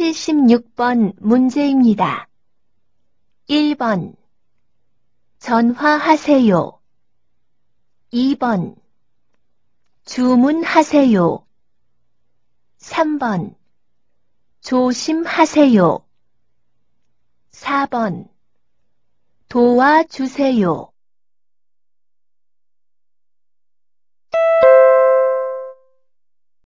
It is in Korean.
76번 문제입니다. 1번 전화하세요. 2번 주문하세요. 3번 조심하세요. 4번 도와주세요.